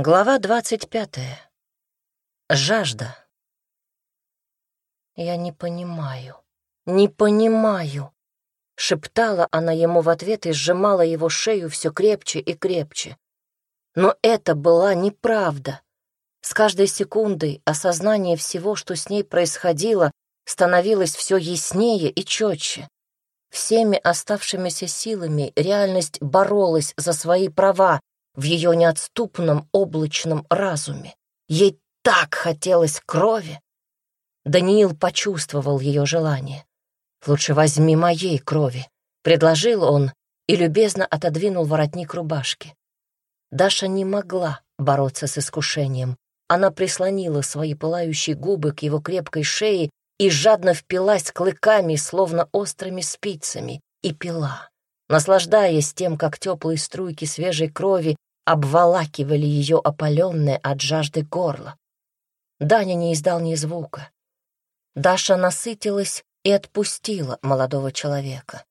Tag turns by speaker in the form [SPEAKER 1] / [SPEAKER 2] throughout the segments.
[SPEAKER 1] Глава двадцать пятая. Жажда. «Я не понимаю, не понимаю», — шептала она ему в ответ и сжимала его шею все крепче и крепче. Но это была неправда. С каждой секундой осознание всего, что с ней происходило, становилось все яснее и четче. Всеми оставшимися силами реальность боролась за свои права в ее неотступном облачном разуме. Ей так хотелось крови. Даниил почувствовал ее желание. «Лучше возьми моей крови», — предложил он и любезно отодвинул воротник рубашки. Даша не могла бороться с искушением. Она прислонила свои пылающие губы к его крепкой шее и жадно впилась клыками, словно острыми спицами, и пила, наслаждаясь тем, как теплые струйки свежей крови обволакивали ее опаленное от жажды горло. Даня не издал ни звука. Даша насытилась и отпустила молодого человека.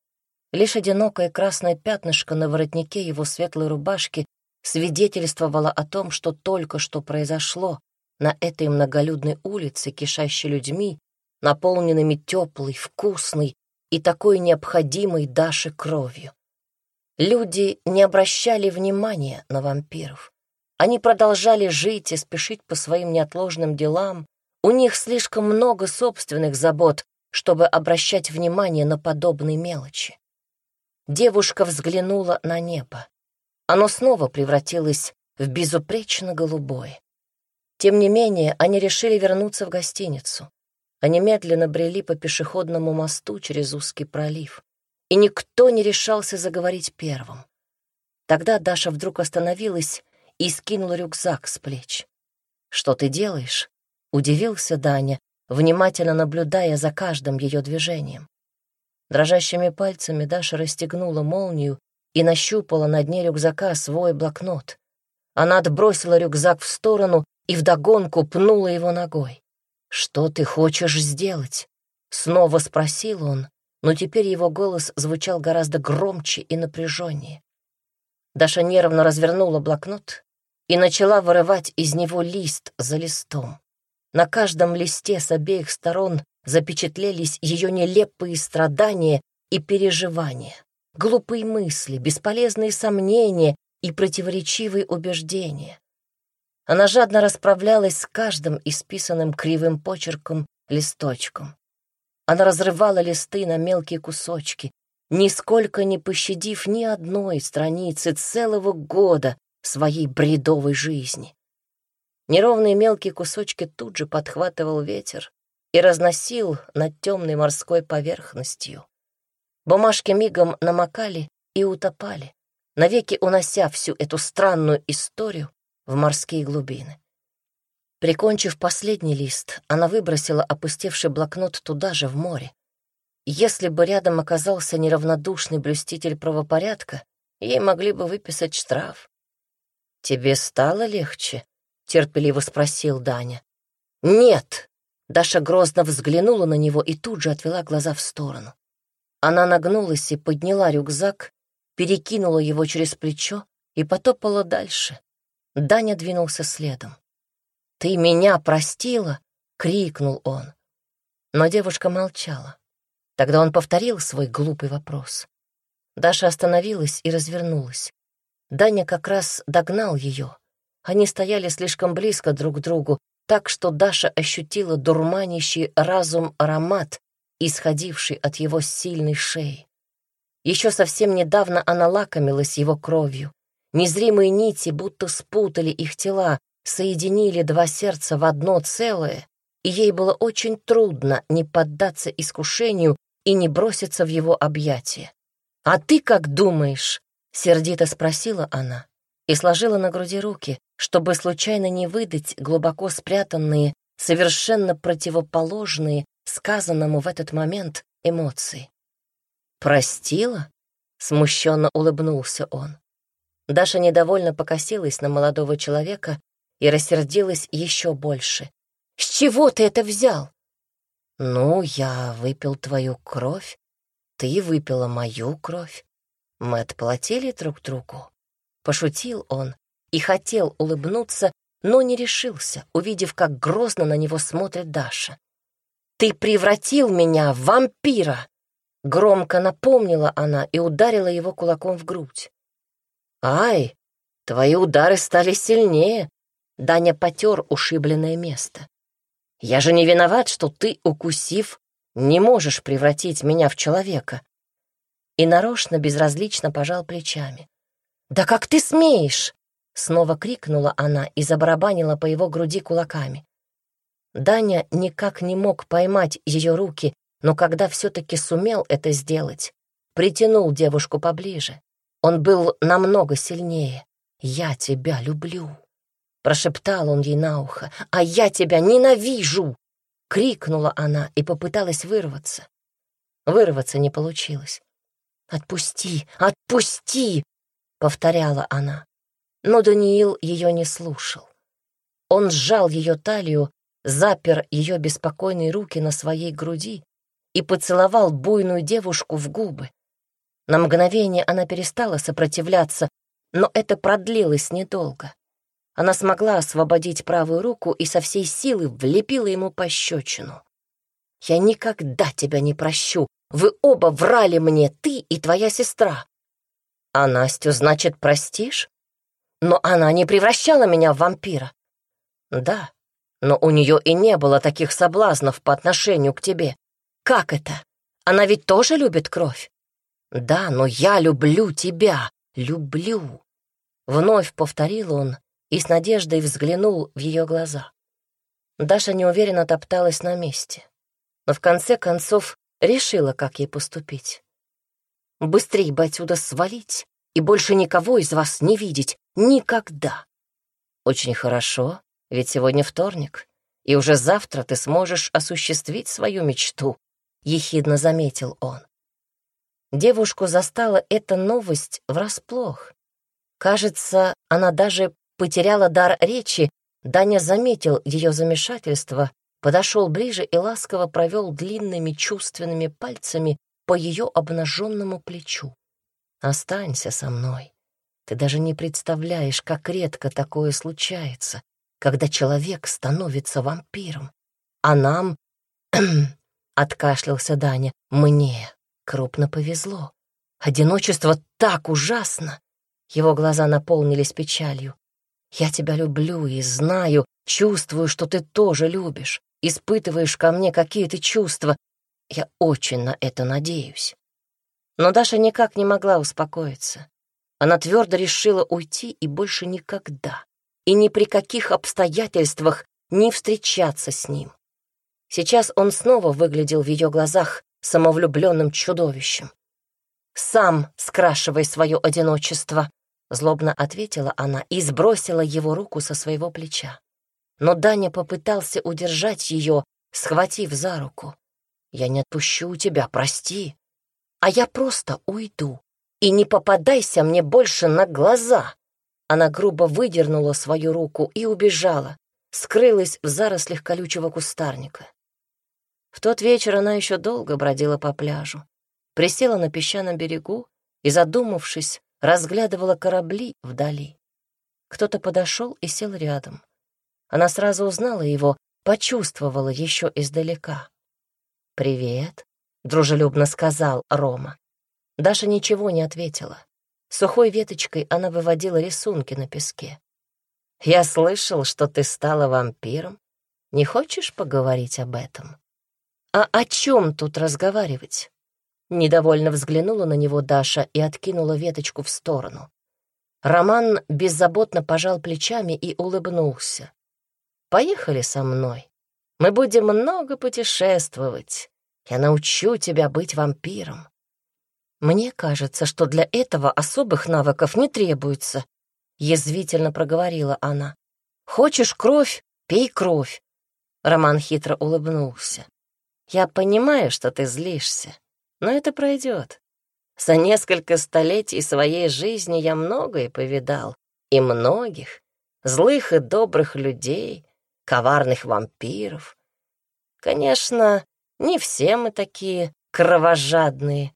[SPEAKER 1] Лишь одинокое красное пятнышко на воротнике его светлой рубашки свидетельствовало о том, что только что произошло на этой многолюдной улице, кишащей людьми, наполненными теплой, вкусной и такой необходимой Даше кровью. Люди не обращали внимания на вампиров. Они продолжали жить и спешить по своим неотложным делам. У них слишком много собственных забот, чтобы обращать внимание на подобные мелочи. Девушка взглянула на небо. Оно снова превратилось в безупречно голубое. Тем не менее, они решили вернуться в гостиницу. Они медленно брели по пешеходному мосту через узкий пролив, и никто не решался заговорить первым. Тогда Даша вдруг остановилась и скинула рюкзак с плеч. «Что ты делаешь?» — удивился Даня, внимательно наблюдая за каждым ее движением. Дрожащими пальцами Даша расстегнула молнию и нащупала на дне рюкзака свой блокнот. Она отбросила рюкзак в сторону и вдогонку пнула его ногой. «Что ты хочешь сделать?» — снова спросил он, но теперь его голос звучал гораздо громче и напряженнее. Даша нервно развернула блокнот и начала вырывать из него лист за листом. На каждом листе с обеих сторон запечатлелись ее нелепые страдания и переживания, глупые мысли, бесполезные сомнения и противоречивые убеждения. Она жадно расправлялась с каждым исписанным кривым почерком листочком. Она разрывала листы на мелкие кусочки, нисколько не пощадив ни одной страницы целого года своей бредовой жизни. Неровные мелкие кусочки тут же подхватывал ветер и разносил над темной морской поверхностью. Бумажки мигом намокали и утопали, навеки унося всю эту странную историю в морские глубины. Прикончив последний лист, она выбросила опустевший блокнот туда же, в море. Если бы рядом оказался неравнодушный блюститель правопорядка, ей могли бы выписать штраф. «Тебе стало легче?» — терпеливо спросил Даня. «Нет!» — Даша грозно взглянула на него и тут же отвела глаза в сторону. Она нагнулась и подняла рюкзак, перекинула его через плечо и потопала дальше. Даня двинулся следом. «Ты меня простила?» — крикнул он. Но девушка молчала. Тогда он повторил свой глупый вопрос. Даша остановилась и развернулась. Даня как раз догнал ее. Они стояли слишком близко друг к другу, так что Даша ощутила дурманящий разум аромат, исходивший от его сильной шеи. Еще совсем недавно она лакомилась его кровью. Незримые нити будто спутали их тела, соединили два сердца в одно целое, и ей было очень трудно не поддаться искушению и не броситься в его объятия. «А ты как думаешь?» — сердито спросила она и сложила на груди руки, чтобы случайно не выдать глубоко спрятанные, совершенно противоположные сказанному в этот момент эмоции. «Простила?» — смущенно улыбнулся он. Даша недовольно покосилась на молодого человека и рассердилась еще больше. «С чего ты это взял?» «Ну, я выпил твою кровь, ты выпила мою кровь. Мы отплатили друг другу». Пошутил он и хотел улыбнуться, но не решился, увидев, как грозно на него смотрит Даша. «Ты превратил меня в вампира!» Громко напомнила она и ударила его кулаком в грудь. «Ай, твои удары стали сильнее!» Даня потер ушибленное место. «Я же не виноват, что ты, укусив, не можешь превратить меня в человека». И нарочно безразлично пожал плечами. «Да как ты смеешь?» Снова крикнула она и забарабанила по его груди кулаками. Даня никак не мог поймать ее руки, но когда все-таки сумел это сделать, притянул девушку поближе. Он был намного сильнее. «Я тебя люблю», — прошептал он ей на ухо, «а я тебя ненавижу!» — крикнула она и попыталась вырваться. Вырваться не получилось. «Отпусти, отпусти!» — повторяла она. Но Даниил ее не слушал. Он сжал ее талию, запер ее беспокойные руки на своей груди и поцеловал буйную девушку в губы. На мгновение она перестала сопротивляться, но это продлилось недолго. Она смогла освободить правую руку и со всей силы влепила ему пощечину. «Я никогда тебя не прощу. Вы оба врали мне, ты и твоя сестра». «А Настю, значит, простишь?» Но она не превращала меня в вампира. Да, но у нее и не было таких соблазнов по отношению к тебе. Как это? Она ведь тоже любит кровь? Да, но я люблю тебя, люблю. Вновь повторил он и с надеждой взглянул в ее глаза. Даша неуверенно топталась на месте, но в конце концов решила, как ей поступить. Быстрей бы отсюда свалить и больше никого из вас не видеть, Никогда. Очень хорошо, ведь сегодня вторник, и уже завтра ты сможешь осуществить свою мечту, — ехидно заметил он. Девушку застала эта новость врасплох. Кажется, она даже потеряла дар речи, Даня заметил ее замешательство, подошел ближе и ласково провел длинными чувственными пальцами по ее обнаженному плечу. «Останься со мной. Ты даже не представляешь, как редко такое случается, когда человек становится вампиром. А нам, откашлялся Даня, мне крупно повезло. Одиночество так ужасно. Его глаза наполнились печалью. Я тебя люблю и знаю, чувствую, что ты тоже любишь, испытываешь ко мне какие-то чувства. Я очень на это надеюсь. Но Даша никак не могла успокоиться. Она твердо решила уйти и больше никогда, и ни при каких обстоятельствах не встречаться с ним. Сейчас он снова выглядел в ее глазах самовлюбленным чудовищем. «Сам скрашивай свое одиночество», — злобно ответила она и сбросила его руку со своего плеча. Но Даня попытался удержать ее, схватив за руку. «Я не отпущу тебя, прости, а я просто уйду. И не попадайся мне больше на глаза!» Она грубо выдернула свою руку и убежала, скрылась в зарослях колючего кустарника. В тот вечер она еще долго бродила по пляжу, присела на песчаном берегу и, задумавшись, разглядывала корабли вдали. Кто-то подошел и сел рядом. Она сразу узнала его, почувствовала еще издалека. «Привет», — дружелюбно сказал Рома. Даша ничего не ответила. Сухой веточкой она выводила рисунки на песке. «Я слышал, что ты стала вампиром. Не хочешь поговорить об этом?» «А о чем тут разговаривать?» Недовольно взглянула на него Даша и откинула веточку в сторону. Роман беззаботно пожал плечами и улыбнулся. «Поехали со мной. Мы будем много путешествовать. Я научу тебя быть вампиром. «Мне кажется, что для этого особых навыков не требуется», — язвительно проговорила она. «Хочешь кровь? Пей кровь». Роман хитро улыбнулся. «Я понимаю, что ты злишься, но это пройдет. За несколько столетий своей жизни я многое повидал, и многих, злых и добрых людей, коварных вампиров. Конечно, не все мы такие кровожадные,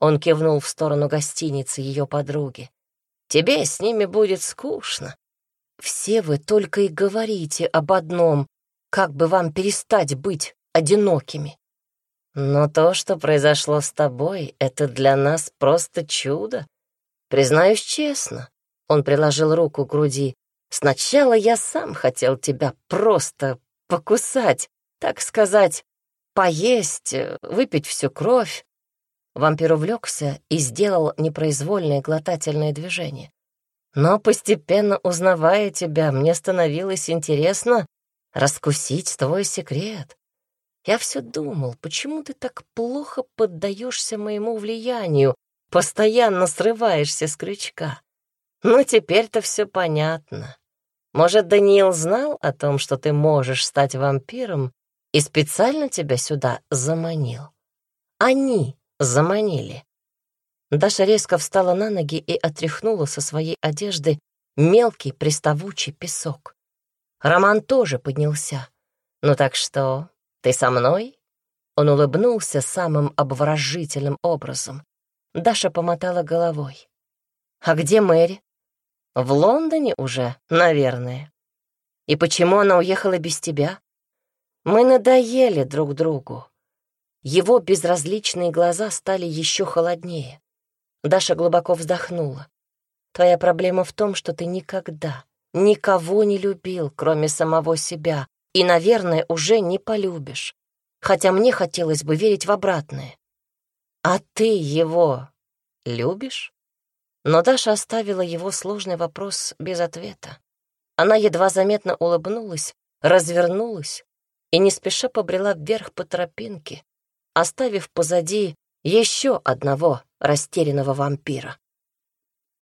[SPEAKER 1] он кивнул в сторону гостиницы ее подруги. «Тебе с ними будет скучно, все вы только и говорите об одном, как бы вам перестать быть одинокими. Но то, что произошло с тобой, это для нас просто чудо. Признаюсь честно, он приложил руку к груди. Сначала я сам хотел тебя просто покусать, так сказать, поесть, выпить всю кровь. Вампир увлекся и сделал непроизвольное глотательное движение. Но постепенно узнавая тебя, мне становилось интересно раскусить твой секрет. Я все думал, почему ты так плохо поддаешься моему влиянию, постоянно срываешься с крючка. Ну, теперь-то все понятно. Может, Даниил знал о том, что ты можешь стать вампиром, и специально тебя сюда заманил? Они заманили. Даша резко встала на ноги и отряхнула со своей одежды мелкий приставучий песок. Роман тоже поднялся. «Ну так что, ты со мной?» Он улыбнулся самым обворожительным образом. Даша помотала головой. «А где Мэри?» «В Лондоне уже, наверное. И почему она уехала без тебя?» «Мы надоели друг другу». Его безразличные глаза стали еще холоднее. Даша глубоко вздохнула. «Твоя проблема в том, что ты никогда, никого не любил, кроме самого себя, и, наверное, уже не полюбишь. Хотя мне хотелось бы верить в обратное. А ты его любишь? Но Даша оставила его сложный вопрос без ответа. Она едва заметно улыбнулась, развернулась и не спеша побрела вверх по тропинке, оставив позади еще одного растерянного вампира.